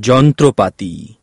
যন্ত্রপাতি।